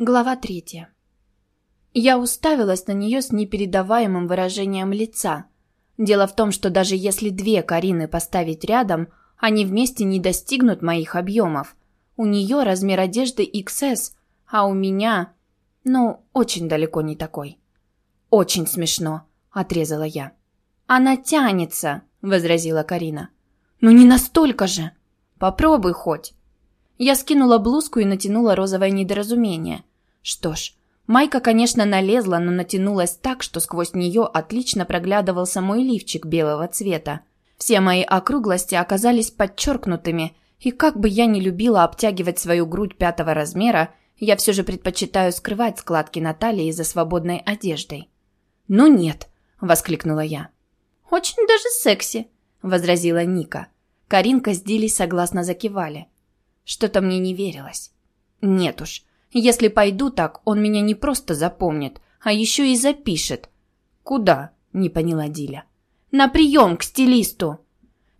Глава третья. Я уставилась на нее с непередаваемым выражением лица. Дело в том, что даже если две Карины поставить рядом, они вместе не достигнут моих объемов. У нее размер одежды XS, а у меня... Ну, очень далеко не такой. «Очень смешно», — отрезала я. «Она тянется», — возразила Карина. «Ну не настолько же. Попробуй хоть». Я скинула блузку и натянула розовое недоразумение. Что ж, майка, конечно, налезла, но натянулась так, что сквозь нее отлично проглядывался мой лифчик белого цвета. Все мои округлости оказались подчеркнутыми, и как бы я ни любила обтягивать свою грудь пятого размера, я все же предпочитаю скрывать складки на талии за свободной одеждой. «Ну нет», — воскликнула я. «Очень даже секси», — возразила Ника. Каринка с Дилей согласно закивали. Что-то мне не верилось. Нет уж, если пойду так, он меня не просто запомнит, а еще и запишет. Куда? Не поняла Диля. На прием к стилисту.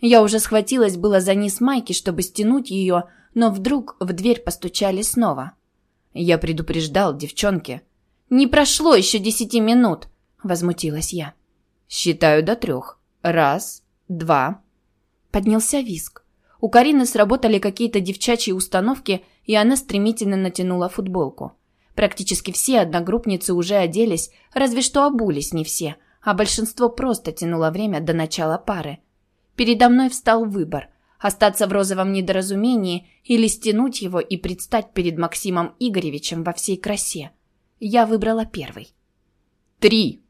Я уже схватилась было за низ майки, чтобы стянуть ее, но вдруг в дверь постучали снова. Я предупреждал девчонки. «Не прошло еще десяти минут!» – возмутилась я. «Считаю до трех. Раз, два». Поднялся виск. У Карины сработали какие-то девчачьи установки, и она стремительно натянула футболку. Практически все одногруппницы уже оделись, разве что обулись не все, а большинство просто тянуло время до начала пары. Передо мной встал выбор – остаться в розовом недоразумении или стянуть его и предстать перед Максимом Игоревичем во всей красе. Я выбрала первый. «Три!»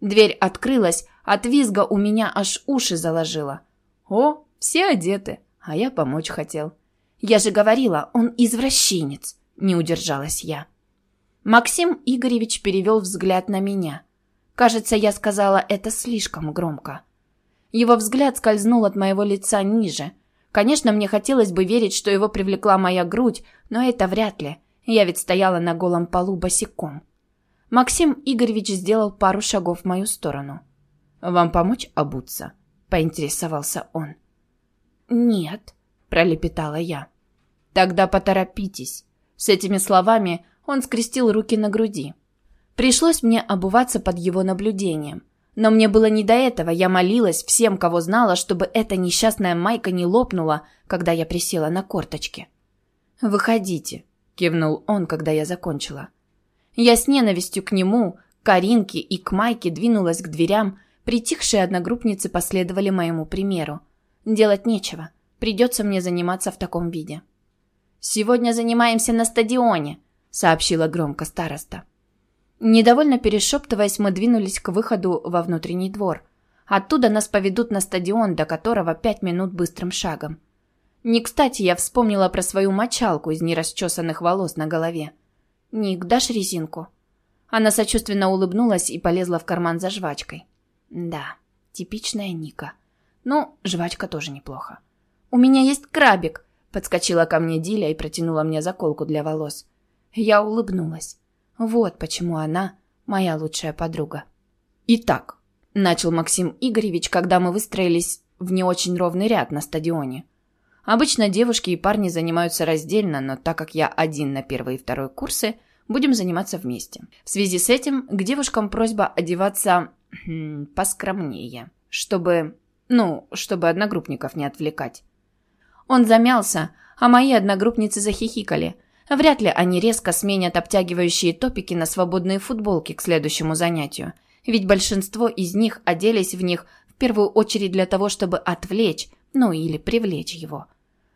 Дверь открылась, от визга у меня аж уши заложило. «О, все одеты!» А я помочь хотел. Я же говорила, он извращенец. Не удержалась я. Максим Игоревич перевел взгляд на меня. Кажется, я сказала это слишком громко. Его взгляд скользнул от моего лица ниже. Конечно, мне хотелось бы верить, что его привлекла моя грудь, но это вряд ли. Я ведь стояла на голом полу босиком. Максим Игоревич сделал пару шагов в мою сторону. «Вам помочь обуться?» – поинтересовался он. «Нет», – пролепетала я. «Тогда поторопитесь». С этими словами он скрестил руки на груди. Пришлось мне обуваться под его наблюдением. Но мне было не до этого, я молилась всем, кого знала, чтобы эта несчастная майка не лопнула, когда я присела на корточки. «Выходите», – кивнул он, когда я закончила. Я с ненавистью к нему, Каринке и к Майке двинулась к дверям, притихшие одногруппницы последовали моему примеру. Делать нечего. Придется мне заниматься в таком виде. «Сегодня занимаемся на стадионе», — сообщила громко староста. Недовольно перешептываясь, мы двинулись к выходу во внутренний двор. Оттуда нас поведут на стадион, до которого пять минут быстрым шагом. Не кстати я вспомнила про свою мочалку из нерасчесанных волос на голове. «Ник, дашь резинку?» Она сочувственно улыбнулась и полезла в карман за жвачкой. Да, типичная Ника. Ну, жвачка тоже неплохо. «У меня есть крабик!» Подскочила ко мне Диля и протянула мне заколку для волос. Я улыбнулась. Вот почему она моя лучшая подруга. «Итак», — начал Максим Игоревич, когда мы выстроились в не очень ровный ряд на стадионе. Обычно девушки и парни занимаются раздельно, но так как я один на первый и второй курсы, будем заниматься вместе. В связи с этим к девушкам просьба одеваться хм, поскромнее, чтобы ну, чтобы одногруппников не отвлекать. Он замялся, а мои одногруппницы захихикали. Вряд ли они резко сменят обтягивающие топики на свободные футболки к следующему занятию. Ведь большинство из них оделись в них в первую очередь для того, чтобы отвлечь, ну или привлечь его.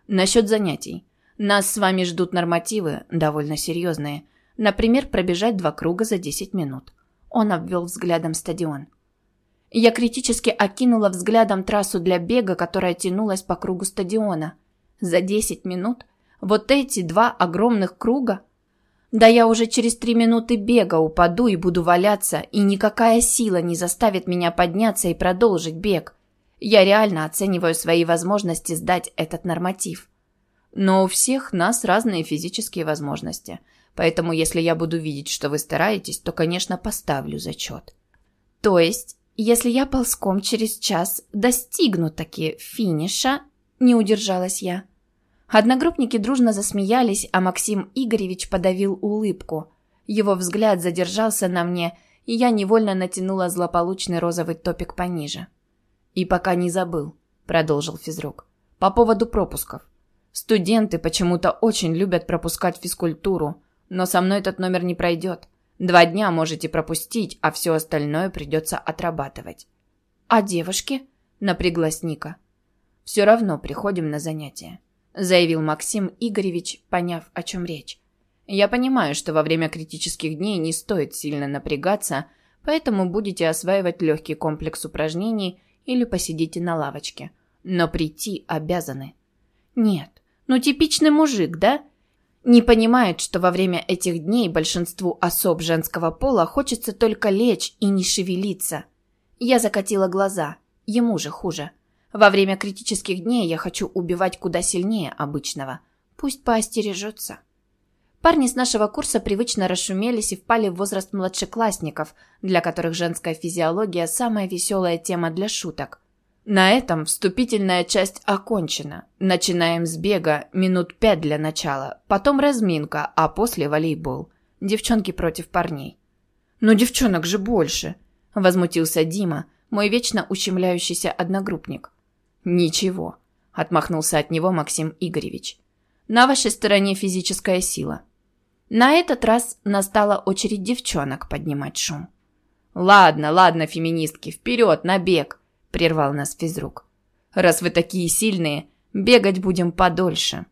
Насчет занятий. Нас с вами ждут нормативы, довольно серьезные. Например, пробежать два круга за 10 минут. Он обвел взглядом стадион. Я критически окинула взглядом трассу для бега, которая тянулась по кругу стадиона. За 10 минут? Вот эти два огромных круга? Да я уже через три минуты бега упаду и буду валяться, и никакая сила не заставит меня подняться и продолжить бег. Я реально оцениваю свои возможности сдать этот норматив. Но у всех нас разные физические возможности. Поэтому если я буду видеть, что вы стараетесь, то, конечно, поставлю зачет. То есть если я ползком через час достигну таки финиша, не удержалась я. Одногруппники дружно засмеялись, а Максим Игоревич подавил улыбку. Его взгляд задержался на мне, и я невольно натянула злополучный розовый топик пониже. «И пока не забыл», — продолжил физрук, — «по поводу пропусков. Студенты почему-то очень любят пропускать физкультуру, но со мной этот номер не пройдет. Два дня можете пропустить, а все остальное придется отрабатывать». «А девушки?» — напряглась Ника. «Все равно приходим на занятия», — заявил Максим Игоревич, поняв, о чем речь. «Я понимаю, что во время критических дней не стоит сильно напрягаться, поэтому будете осваивать легкий комплекс упражнений или посидите на лавочке. Но прийти обязаны». «Нет, ну типичный мужик, да?» Не понимает, что во время этих дней большинству особ женского пола хочется только лечь и не шевелиться. Я закатила глаза. Ему же хуже. Во время критических дней я хочу убивать куда сильнее обычного. Пусть поостережется. Парни с нашего курса привычно расшумелись и впали в возраст младшеклассников, для которых женская физиология – самая веселая тема для шуток. На этом вступительная часть окончена. Начинаем с бега, минут пять для начала, потом разминка, а после волейбол. Девчонки против парней. «Но девчонок же больше!» – возмутился Дима, мой вечно ущемляющийся одногруппник. «Ничего», — отмахнулся от него Максим Игоревич. «На вашей стороне физическая сила». На этот раз настала очередь девчонок поднимать шум. «Ладно, ладно, феминистки, вперед, на бег!» — прервал нас физрук. «Раз вы такие сильные, бегать будем подольше».